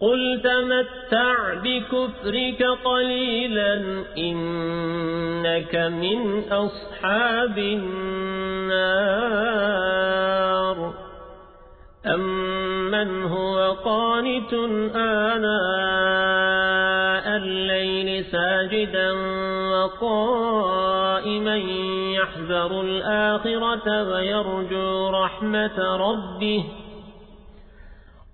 قل تمتع بكفرك قليلا إنك من أصحاب النار أمن هو قانت آناء الليل ساجدا وقائما يحذر الآخرة ويرجو رحمة ربه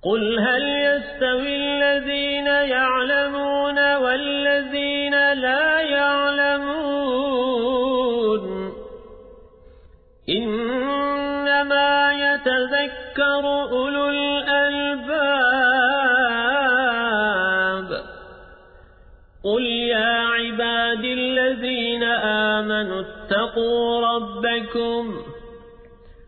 قل هل يستوي الذين يعلمون والذين لا يعلمون إنما يتذكر أولو الألباب قل يا عباد الذين آمنوا اتقوا ربكم